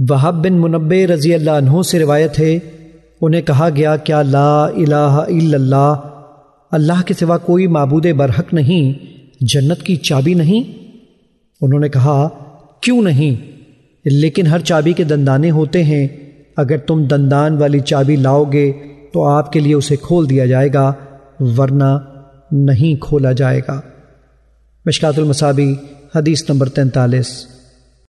वहाब बिन मुनबे रज़ी अल्लाह से रिवायत है, उन्हें कहा गया, क्या ला इलाहा इल्लल्लाह, अल्लाह के सिवा कोई मबूद बरहक नहीं, जन्नत की चाबी नहीं? उन्होंने कहा, क्यों नहीं? लेकिन हर चाबी के दंदाने होते हैं। अगर तुम दंदान वाली चाबी लाओगे तो आपके लिए उसे खोल दिया जाएगा, वरना नहीं खोला जाएगा। मशकातुल मसाबी, हदीस नंबर तैंतालीस।